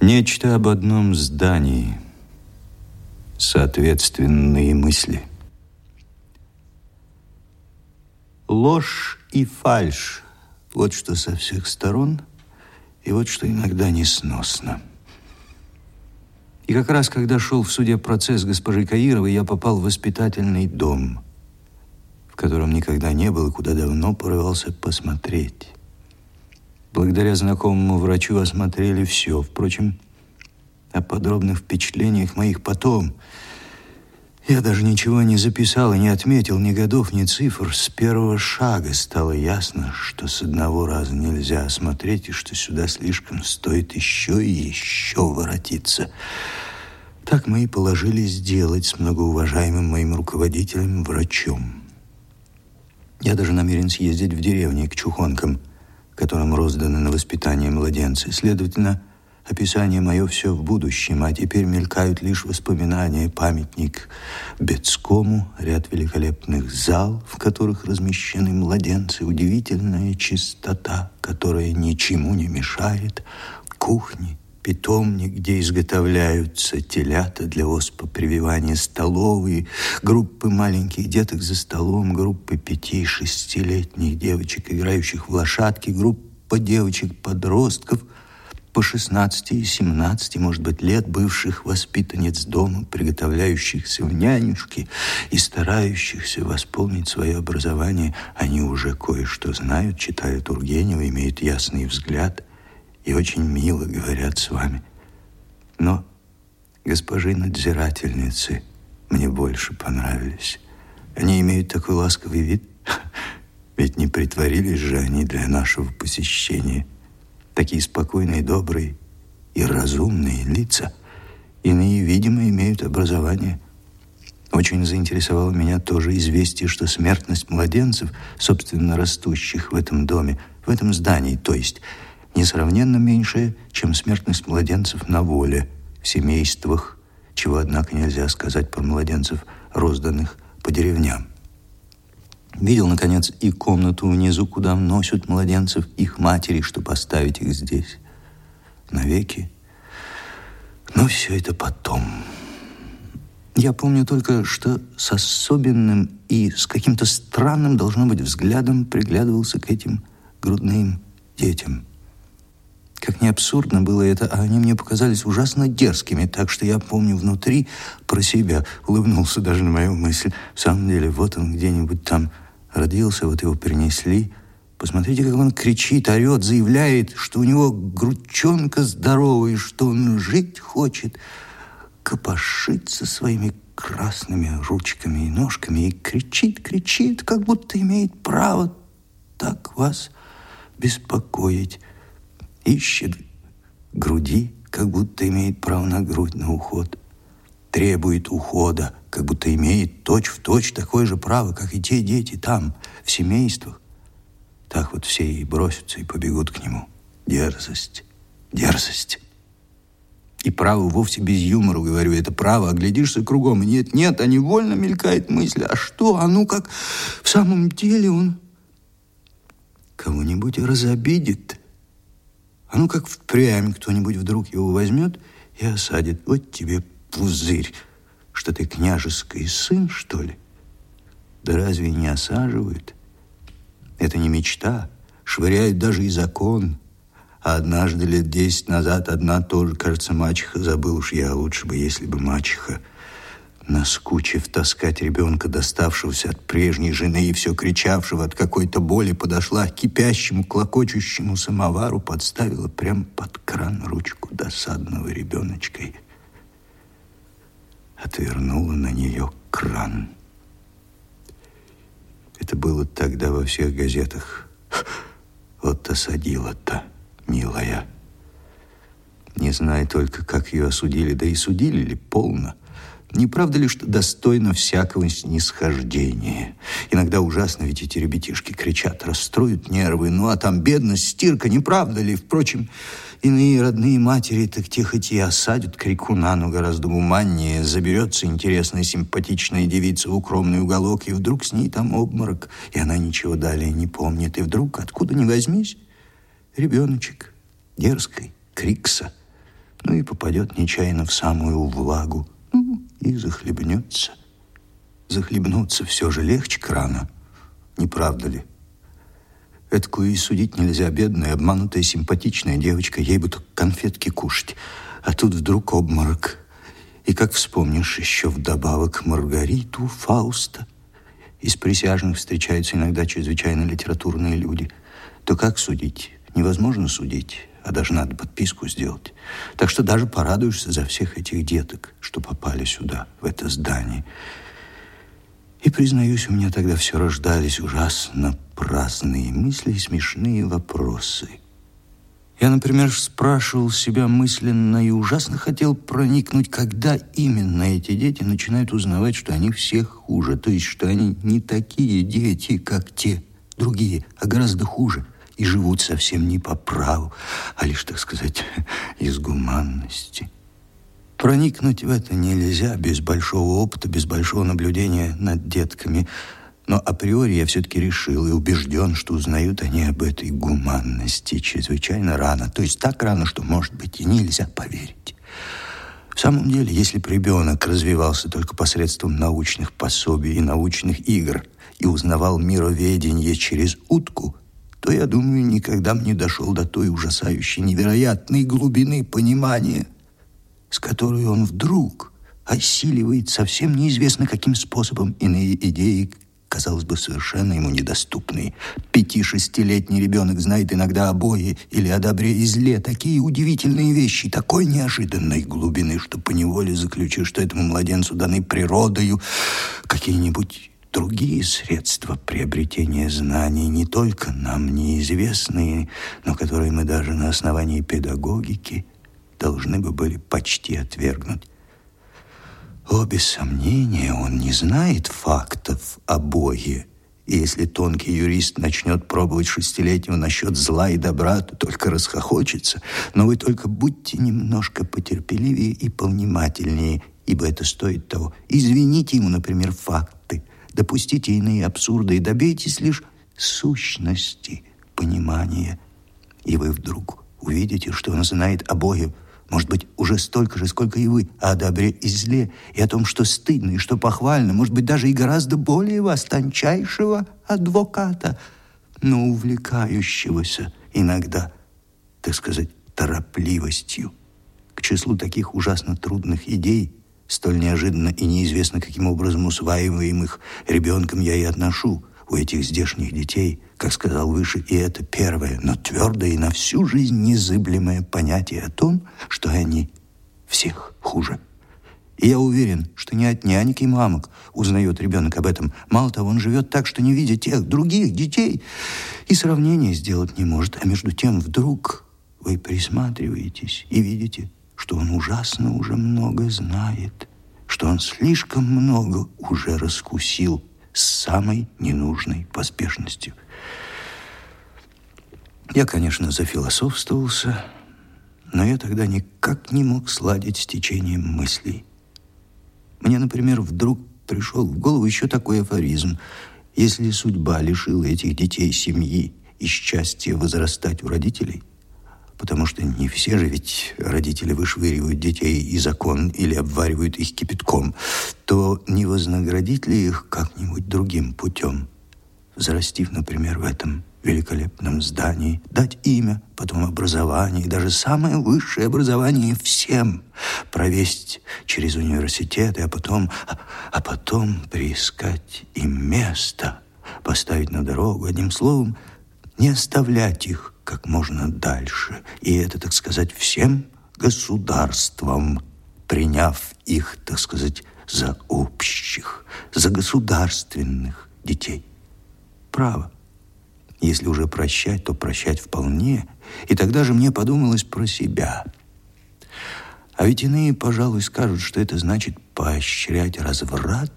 Нечто об одном здании. Соответственные мысли. Ложь и фальшь. Вот что со всех сторон, и вот что иногда несносно. И как раз, когда шел в суде процесс госпожи Каировой, я попал в воспитательный дом, в котором никогда не был и куда давно порывался посмотреть. Благодаря знакомому врачу осмотрели все. Впрочем, о подробных впечатлениях моих потом. Я даже ничего не записал и не отметил ни годов, ни цифр. С первого шага стало ясно, что с одного раза нельзя осмотреть, и что сюда слишком стоит еще и еще воротиться. Так мы и положили сделать с многоуважаемым моим руководителем, врачом. Я даже намерен съездить в деревню к чухонкам – которым розданы на воспитание младенцы. Следовательно, описание мое все в будущем, а теперь мелькают лишь воспоминания, памятник Бецкому, ряд великолепных зал, в которых размещены младенцы, удивительная чистота, которая ничему не мешает, кухни, питомник, где изготовляются телята для оспопрививания, столовые, группы маленьких деток за столом, группы пяти-шестилетних девочек, играющих в лошадки, группа девочек-подростков по 16 и 17, может быть, лет, бывших воспитанниц дома, приготовляющихся в нянюшки и старающихся восполнить свое образование. Они уже кое-что знают, читают Тургенева, имеют ясный взгляд – и очень мило говорят с вами. Но госпожи надзирательницы мне больше понравились. Они имеют такой ласковый вид, ведь не притворились же они для нашего посещения. Такие спокойные, добрые и разумные лица. Иные, видимо, имеют образование. Очень заинтересовало меня тоже известие, что смертность младенцев, собственно растущих в этом доме, в этом здании, то есть несравненно меньшее, чем смертность младенцев на воле, в семействах, чего, однако, нельзя сказать про младенцев, розданных по деревням. Видел, наконец, и комнату внизу, куда носят младенцев их матери, чтобы поставить их здесь навеки. Но все это потом. Я помню только, что с особенным и с каким-то странным, должно быть, взглядом приглядывался к этим грудным детям. Как не абсурдно было это, а они мне показались ужасно дерзкими, так что я помню внутри про себя, улыбнулся даже на мою мысль. В самом деле, вот он где-нибудь там родился, вот его перенесли. Посмотрите, как он кричит, орет, заявляет, что у него грудчонка здоровая, что он жить хочет, копошится своими красными ручками и ножками и кричит, кричит, как будто имеет право так вас беспокоить ищет груди, как будто имеет право на грудь, на уход. Требует ухода, как будто имеет точь-в-точь точь такое же право, как и те дети там, в семействах. Так вот все и бросятся, и побегут к нему. Дерзость, дерзость. И право вовсе без юмора, говорю, это право, оглядишься кругом, и нет, нет, а невольно мелькает мысль, а что, а ну как в самом деле он кого-нибудь разобидит, а ну как впрямь кто-нибудь вдруг его возьмет и осадит. Вот тебе пузырь, что ты княжеский сын, что ли? Да разве не осаживают? Это не мечта, швыряют даже и закон. А однажды лет десять назад одна тоже, кажется, мачеха, забыл уж я, лучше бы, если бы мачеха Наскучив таскать ребенка, доставшегося от прежней жены и все кричавшего от какой-то боли, подошла к кипящему, клокочущему самовару, подставила прямо под кран ручку досадного ребеночка и отвернула на нее кран. Это было тогда во всех газетах. Вот осадила-то, милая. Не знаю только, как ее осудили, да и судили ли полно. Не правда ли, что достойно всякого снисхождения? Иногда ужасно, ведь эти ребятишки кричат, расстроят нервы. Ну, а там бедность, стирка, не правда ли? Впрочем, иные родные матери так и осадят крикуна, но гораздо гуманнее. Заберется интересная, симпатичная девица в укромный уголок, и вдруг с ней там обморок, и она ничего далее не помнит. И вдруг, откуда ни возьмись, ребеночек дерзкой, крикса, ну и попадет нечаянно в самую влагу, и захлебнется. Захлебнуться все же легче крана, не правда ли? Эткую и судить нельзя, бедная, обманутая, симпатичная девочка, ей бы только конфетки кушать, а тут вдруг обморок. И как вспомнишь еще вдобавок Маргариту, Фауста, из присяжных встречаются иногда чрезвычайно литературные люди, то как судить? Невозможно судить, а даже надо подписку сделать. Так что даже порадуешься за всех этих деток, что попали сюда, в это здание. И, признаюсь, у меня тогда все рождались ужасно праздные мысли и смешные вопросы. Я, например, спрашивал себя мысленно и ужасно хотел проникнуть, когда именно эти дети начинают узнавать, что они всех хуже, то есть, что они не такие дети, как те другие, а гораздо хуже, и живут совсем не по праву, а лишь, так сказать, из гуманности. Проникнуть в это нельзя без большого опыта, без большого наблюдения над детками. Но априори я все-таки решил и убежден, что узнают они об этой гуманности чрезвычайно рано. То есть так рано, что, может быть, и нельзя поверить. В самом деле, если бы ребенок развивался только посредством научных пособий и научных игр и узнавал мироведение через утку, то, я думаю, никогда бы не дошел до той ужасающей невероятной глубины понимания – с которой он вдруг осиливает совсем неизвестно каким способом иные идеи, казалось бы, совершенно ему недоступные. Пяти-шестилетний ребенок знает иногда о Боге или о добре и зле. Такие удивительные вещи, такой неожиданной глубины, что поневоле заключишь, что этому младенцу даны природою какие-нибудь другие средства приобретения знаний, не только нам неизвестные, но которые мы даже на основании педагогики – должны бы были почти отвергнуть. О, без сомнения, он не знает фактов о Боге. И если тонкий юрист начнет пробовать шестилетнего насчет зла и добра, то только расхохочется. Но вы только будьте немножко потерпеливее и повнимательнее, ибо это стоит того. Извините ему, например, факты, допустите иные абсурды и добейтесь лишь сущности понимания. И вы вдруг увидите, что он знает о Боге может быть, уже столько же, сколько и вы, о добре и зле, и о том, что стыдно и что похвально, может быть, даже и гораздо более вас, тончайшего адвоката, но увлекающегося иногда, так сказать, торопливостью. К числу таких ужасно трудных идей, столь неожиданно и неизвестно каким образом усваиваемых ребенком я и отношу у этих здешних детей – как сказал выше, и это первое, но твердое и на всю жизнь незыблемое понятие о том, что они всех хуже. И я уверен, что не от няньки и мамок узнает ребенок об этом. Мало того, он живет так, что не видя тех других детей и сравнения сделать не может. А между тем вдруг вы присматриваетесь и видите, что он ужасно уже много знает, что он слишком много уже раскусил с самой ненужной поспешностью – я, конечно, зафилософствовался, но я тогда никак не мог сладить с течением мыслей. Мне, например, вдруг пришел в голову еще такой афоризм. Если судьба лишила этих детей семьи и счастья возрастать у родителей, потому что не все же ведь родители вышвыривают детей из окон или обваривают их кипятком, то не вознаградить ли их как-нибудь другим путем, взрастив, например, в этом великолепном здании, дать имя, потом образование, и даже самое высшее образование всем провести через университеты, а потом, а, а потом приискать им место, поставить на дорогу, одним словом, не оставлять их как можно дальше. И это, так сказать, всем государством, приняв их, так сказать, за общих, за государственных детей. Право. Если уже прощать, то прощать вполне. И тогда же мне подумалось про себя. А ведь иные, пожалуй, скажут, что это значит поощрять разврат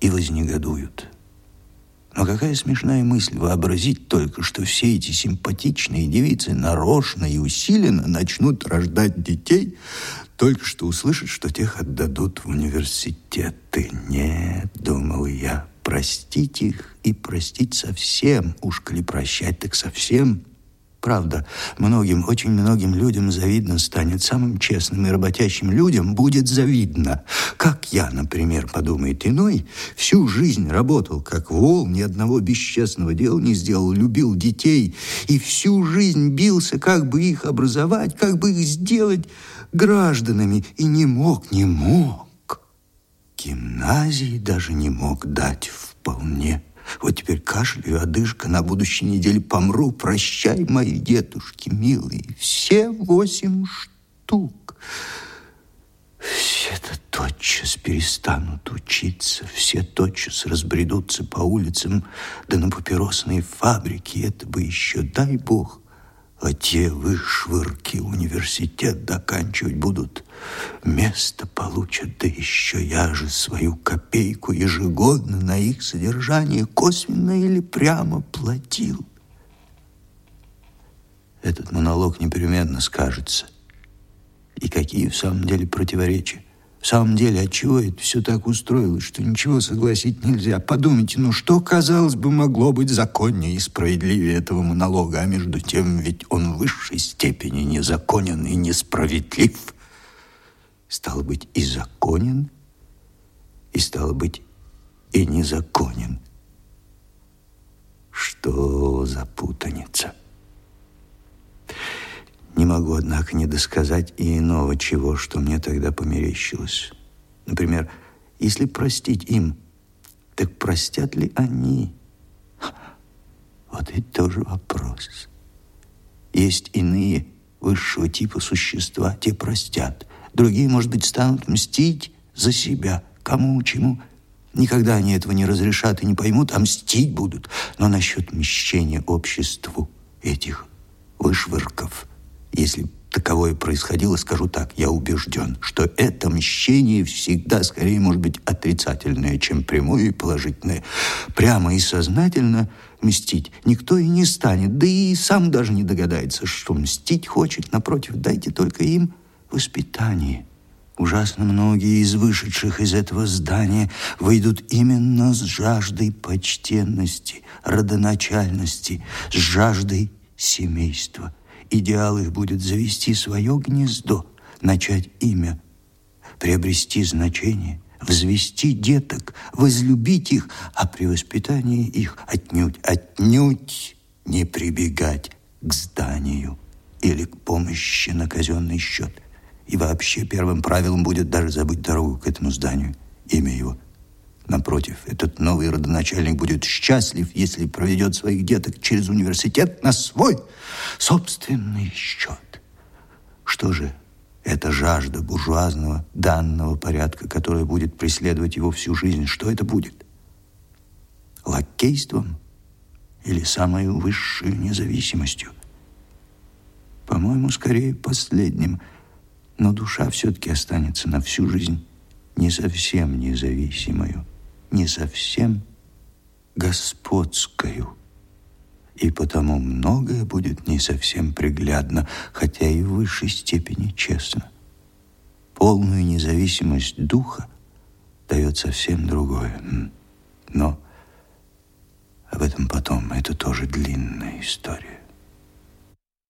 и вознегодуют. Но какая смешная мысль вообразить только, что все эти симпатичные девицы нарочно и усиленно начнут рождать детей, только что услышат, что тех отдадут в университеты. Нет, думал я, простить их и простить совсем, уж коли прощать, так совсем Правда, многим, очень многим людям завидно станет. Самым честным и работящим людям будет завидно. Как я, например, подумает иной, всю жизнь работал как вол, ни одного бесчестного дела не сделал, любил детей и всю жизнь бился, как бы их образовать, как бы их сделать гражданами, и не мог, не мог. Гимназии даже не мог дать вполне. Вот теперь кашляю, одышка, на будущей неделе помру. Прощай, мои дедушки милые, все восемь штук. Все-то тотчас перестанут учиться, все тотчас разбредутся по улицам, да на папиросные фабрики. Это бы еще, дай бог, а те вышвырки университет доканчивать будут, место получат, да еще я же свою копейку ежегодно на их содержание косвенно или прямо платил. Этот монолог непременно скажется. И какие в самом деле противоречия. В самом деле, отчего это все так устроилось, что ничего согласить нельзя? Подумайте, ну что, казалось бы, могло быть законнее и справедливее этого монолога, а между тем ведь он в высшей степени незаконен и несправедлив. Стало быть, и законен, и стало быть, и незаконен. Что за путаница? Не могу, однако, не досказать и иного чего, что мне тогда померещилось. Например, если простить им, так простят ли они? Вот ведь тоже вопрос. Есть иные высшего типа существа, те простят. Другие, может быть, станут мстить за себя. Кому, чему. Никогда они этого не разрешат и не поймут, а мстить будут. Но насчет мщения обществу этих вышвырков – если таковое происходило, скажу так, я убежден, что это мщение всегда скорее может быть отрицательное, чем прямое и положительное. Прямо и сознательно мстить никто и не станет, да и сам даже не догадается, что мстить хочет. Напротив, дайте только им воспитание. Ужасно многие из вышедших из этого здания выйдут именно с жаждой почтенности, родоначальности, с жаждой семейства – Идеал их будет завести свое гнездо, начать имя, приобрести значение, взвести деток, возлюбить их, а при воспитании их отнюдь, отнюдь не прибегать к зданию или к помощи на казенный счет. И вообще первым правилом будет даже забыть дорогу к этому зданию, имя его – Напротив, этот новый родоначальник будет счастлив, если проведет своих деток через университет на свой собственный счет. Что же эта жажда буржуазного данного порядка, которая будет преследовать его всю жизнь, что это будет? Лакейством или самой высшей независимостью? По-моему, скорее последним, но душа все-таки останется на всю жизнь не совсем независимою не совсем господскую. И потому многое будет не совсем приглядно, хотя и в высшей степени честно. Полную независимость духа дает совсем другое. Но об этом потом, это тоже длинная история.